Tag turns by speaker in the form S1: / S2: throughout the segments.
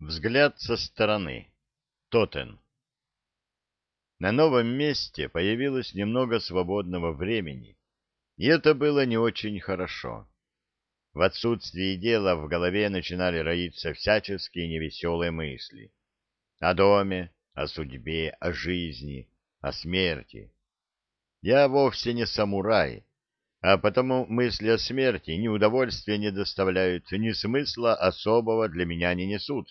S1: Взгляд со стороны. Тотен. На новом месте появилось немного свободного времени, и это было не очень хорошо. В отсутствии дела в голове начинали роиться всяческие невеселые мысли. О доме, о судьбе, о жизни, о смерти. Я вовсе не самурай, а потому мысли о смерти ни удовольствия не доставляют, ни смысла особого для меня не несут.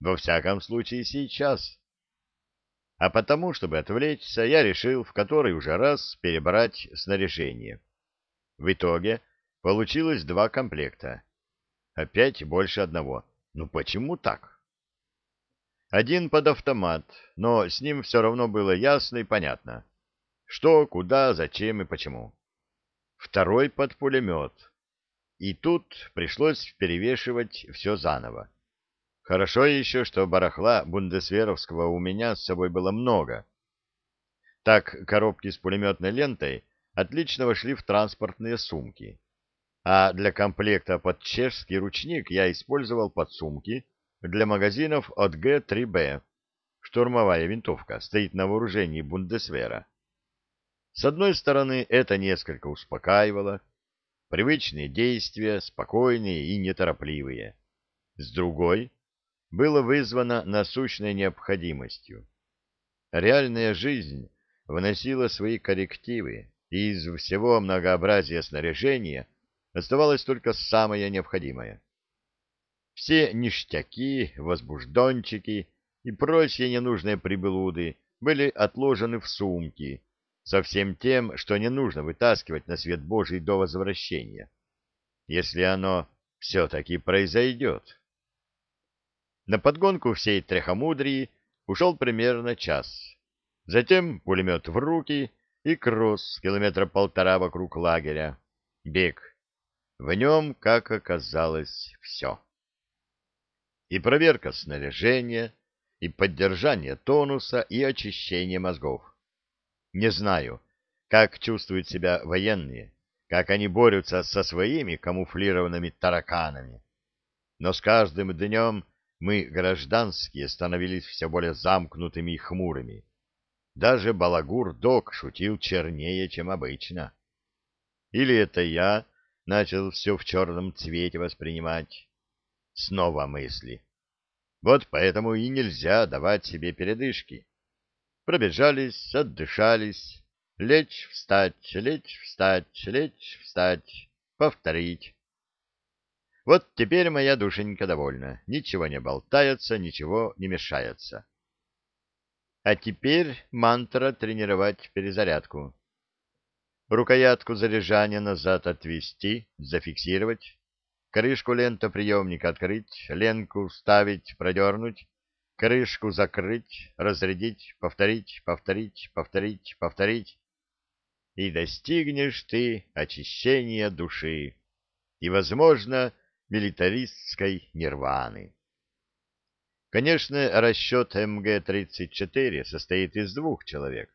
S1: Во всяком случае, сейчас. А потому, чтобы отвлечься, я решил в который уже раз перебрать снаряжение. В итоге получилось два комплекта. Опять больше одного. Ну почему так? Один под автомат, но с ним все равно было ясно и понятно. Что, куда, зачем и почему. Второй под пулемет. И тут пришлось перевешивать все заново. Хорошо еще, что барахла бундесверовского у меня с собой было много. Так коробки с пулеметной лентой отлично вошли в транспортные сумки. А для комплекта под чешский ручник я использовал подсумки для магазинов от Г-3Б. Штурмовая винтовка стоит на вооружении бундесвера. С одной стороны, это несколько успокаивало. Привычные действия, спокойные и неторопливые. С другой было вызвано насущной необходимостью. Реальная жизнь вносила свои коррективы, и из всего многообразия снаряжения оставалось только самое необходимое. Все ништяки, возбужденчики и прочие ненужные приблуды были отложены в сумки со всем тем, что не нужно вытаскивать на свет Божий до возвращения, если оно все-таки произойдет. На подгонку всей трехомудрии ушел примерно час. Затем пулемет в руки и кросс километра полтора вокруг лагеря. Бег. В нем, как оказалось, все. И проверка снаряжения, и поддержание тонуса, и очищение мозгов. Не знаю, как чувствуют себя военные, как они борются со своими камуфлированными тараканами. Но с каждым днем мы, гражданские, становились все более замкнутыми и хмурыми. Даже Балагур-док шутил чернее, чем обычно. Или это я начал все в черном цвете воспринимать? Снова мысли. Вот поэтому и нельзя давать себе передышки. Пробежались, отдышались, лечь, встать, лечь, встать, лечь, встать, повторить. Вот теперь моя душенька довольна. Ничего не болтается, ничего не мешается. А теперь мантра тренировать перезарядку. Рукоятку заряжания назад отвести, зафиксировать. Крышку лентоприемника открыть, ленку вставить, продернуть. Крышку закрыть, разрядить, повторить, повторить, повторить, повторить. И достигнешь ты очищения души. И, возможно, милитаристской нирваны. Конечно, расчет МГ-34 состоит из двух человек,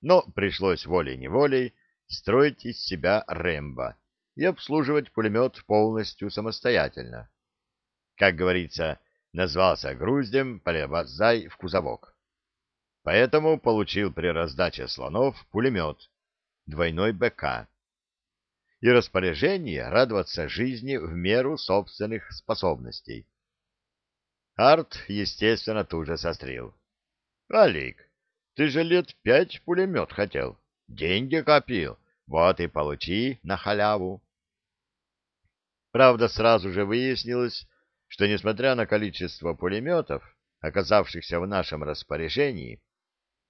S1: но пришлось волей-неволей строить из себя Рэмбо и обслуживать пулемет полностью самостоятельно. Как говорится, назвался груздем, полезай в кузовок. Поэтому получил при раздаче слонов пулемет, двойной БК, и распоряжение радоваться жизни в меру собственных способностей. Арт, естественно, тут же сострил. — Алик, ты же лет пять пулемет хотел, деньги копил, вот и получи на халяву. Правда, сразу же выяснилось, что, несмотря на количество пулеметов, оказавшихся в нашем распоряжении,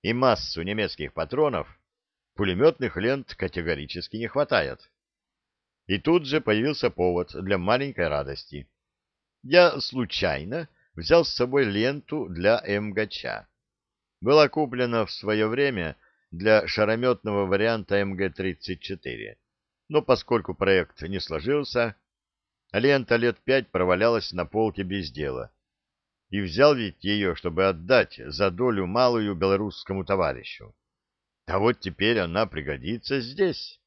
S1: и массу немецких патронов, пулеметных лент категорически не хватает. И тут же появился повод для маленькой радости. Я случайно взял с собой ленту для МГЧ. Была куплена в свое время для шарометного варианта МГ-34. Но поскольку проект не сложился, лента лет пять провалялась на полке без дела. И взял ведь ее, чтобы отдать за долю малую белорусскому товарищу. А вот теперь она пригодится здесь.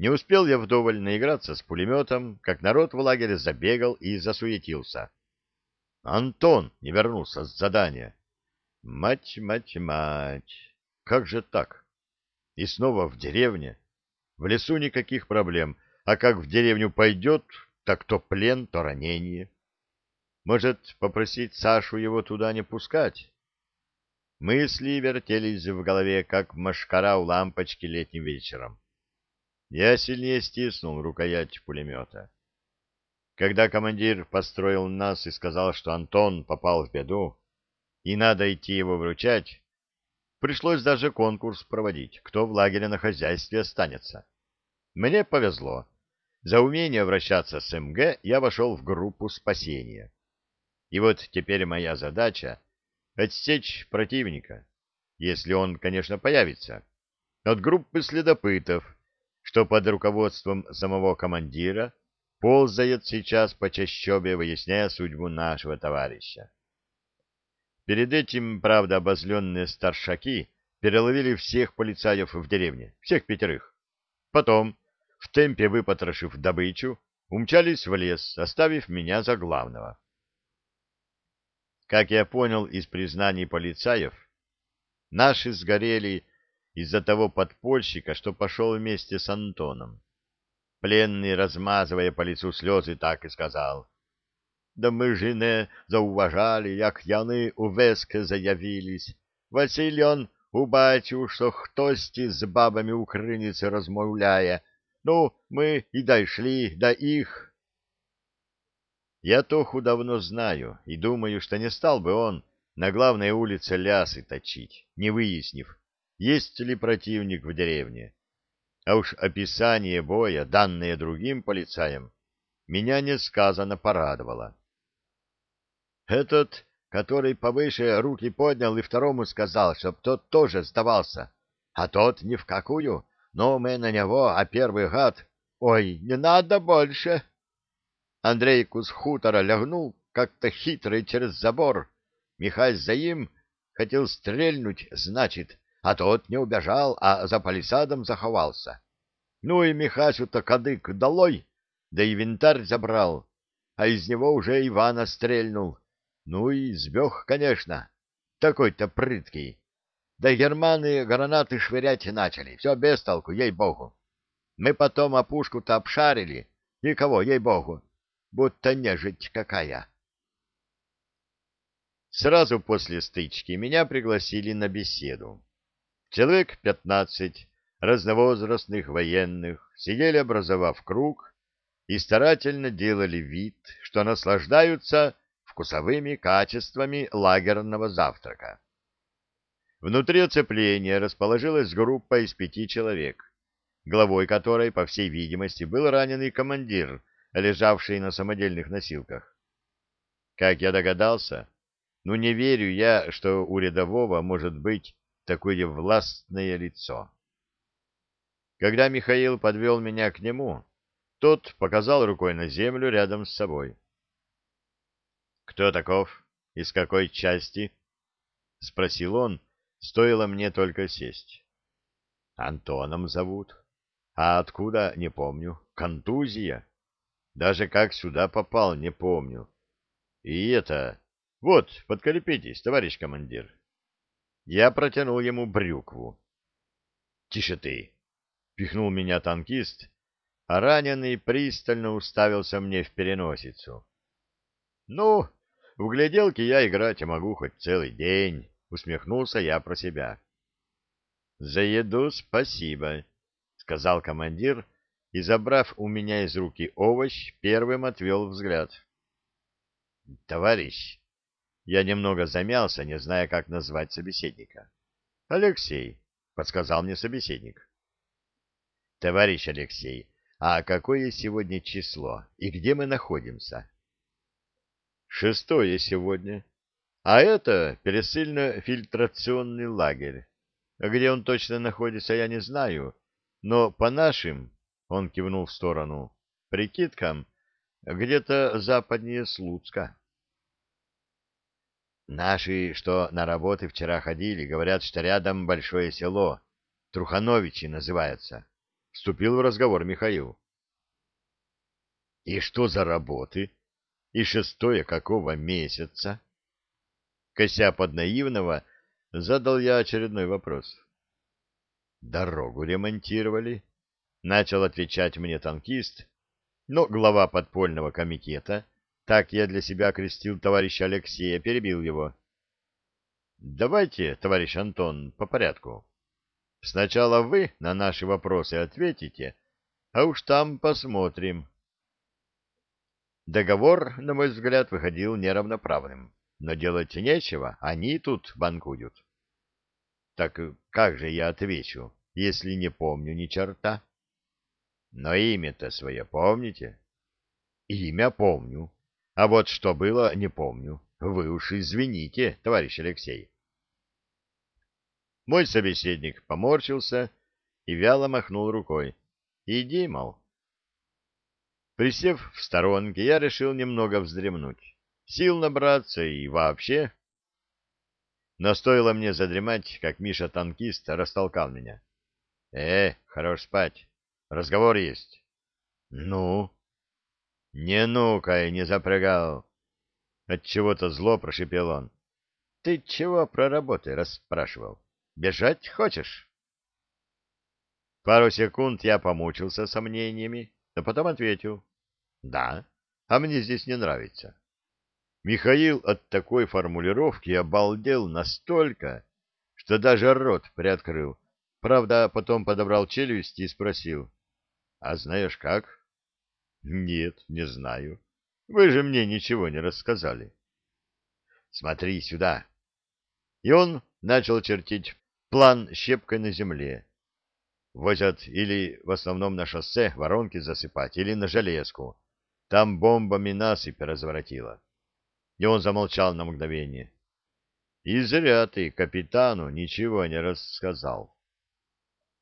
S1: Не успел я вдоволь наиграться с пулеметом, как народ в лагере забегал и засуетился. Антон не вернулся с задания. Мать, мать, мать, как же так? И снова в деревне. В лесу никаких проблем, а как в деревню пойдет, так то плен, то ранение. Может, попросить Сашу его туда не пускать? Мысли вертелись в голове, как машкара у лампочки летним вечером. Я сильнее стиснул рукоять пулемета. Когда командир построил нас и сказал, что Антон попал в беду, и надо идти его вручать, пришлось даже конкурс проводить, кто в лагере на хозяйстве останется. Мне повезло. За умение вращаться с МГ я вошел в группу спасения. И вот теперь моя задача — отсечь противника, если он, конечно, появится, от группы следопытов, что под руководством самого командира ползает сейчас по чащобе, выясняя судьбу нашего товарища. Перед этим, правда, обозленные старшаки переловили всех полицаев в деревне, всех пятерых. Потом, в темпе выпотрошив добычу, умчались в лес, оставив меня за главного. Как я понял из признаний полицаев, наши сгорели из-за того подпольщика, что пошел вместе с Антоном. Пленный, размазывая по лицу слезы, так и сказал. Да мы же не зауважали, як яны у веске заявились. Василь убачив, що хтось з бабами у криниці розмовляє. Ну, мы и дошли до их. Я Тоху давно знаю и думаю, что не стал бы он на главной улице лясы точить, не выяснив, есть ли противник в деревне. А уж описание боя, данное другим полицаям, меня несказанно порадовало. Этот, который повыше руки поднял и второму сказал, чтоб тот тоже сдавался, а тот ни в какую, но мы на него, а первый гад... Ой, не надо больше! Андрейку с хутора лягнул как-то хитрый через забор. Михай за им хотел стрельнуть, значит, а тот не убежал, а за палисадом заховался. Ну и Михасю-то кадык долой, да и винтарь забрал, а из него уже Ивана стрельнул. Ну и сбег, конечно, такой-то прыткий. Да германы гранаты швырять начали, все без толку, ей-богу. Мы потом опушку-то обшарили, никого, ей-богу, будто нежить какая. Сразу после стычки меня пригласили на беседу. Человек пятнадцать разновозрастных военных сидели, образовав круг, и старательно делали вид, что наслаждаются вкусовыми качествами лагерного завтрака. Внутри оцепления расположилась группа из пяти человек, главой которой, по всей видимости, был раненый командир лежавший на самодельных носилках. Как я догадался, ну не верю я, что у рядового может быть такое властное лицо. Когда Михаил подвел меня к нему, тот показал рукой на землю рядом с собой. — Кто таков? Из какой части? — спросил он, стоило мне только сесть. — Антоном зовут. А откуда, не помню. Контузия. Даже как сюда попал, не помню. И это... Вот, подколепитесь, товарищ командир. Я протянул ему брюкву. Тише ты! Пихнул меня танкист, а раненый пристально уставился мне в переносицу. Ну, в гляделки я играть могу хоть целый день, усмехнулся я про себя. За еду спасибо, сказал командир, и, забрав у меня из руки овощ, первым отвел взгляд. — Товарищ! Я немного замялся, не зная, как назвать собеседника. — Алексей, — подсказал мне собеседник. — Товарищ Алексей, а какое сегодня число и где мы находимся? — Шестое сегодня. А это пересыльно-фильтрационный лагерь. Где он точно находится, я не знаю, но по нашим он кивнул в сторону. Прикидкам где-то западнее Слуцка. Наши, что на работы вчера ходили, говорят, что рядом большое село, Трухановичи называется. Вступил в разговор Михаил. И что за работы? И шестое какого месяца? Кося под наивного, задал я очередной вопрос. Дорогу ремонтировали, начал отвечать мне танкист, но глава подпольного комитета, так я для себя окрестил товарища Алексея, перебил его. Давайте, товарищ Антон, по порядку. Сначала вы на наши вопросы ответите, а уж там посмотрим. Договор, на мой взгляд, выходил неравноправным, но делать нечего, они тут банкуют. Так как же я отвечу, если не помню ни черта? Но имя-то свое помните? Имя помню. А вот что было, не помню. Вы уж извините, товарищ Алексей. Мой собеседник поморщился и вяло махнул рукой. Иди, мол. Присев в сторонке, я решил немного вздремнуть. Сил набраться и вообще... Но стоило мне задремать, как Миша-танкист растолкал меня. — Э, хорош спать. Разговор есть. — Ну? — Не ну-ка, не запрягал. Отчего-то зло прошипел он. — Ты чего про работы расспрашивал? Бежать хочешь? Пару секунд я помучился сомнениями, но потом ответил. — Да, а мне здесь не нравится. Михаил от такой формулировки обалдел настолько, что даже рот приоткрыл. Правда, потом подобрал челюсть и спросил. А знаешь как? Нет, не знаю. Вы же мне ничего не рассказали. Смотри сюда. И он начал чертить план щепкой на земле. Возят или в основном на шоссе воронки засыпать, или на железку. Там бомбами насыпь разворотила. И он замолчал на мгновение. И зря ты капитану ничего не рассказал.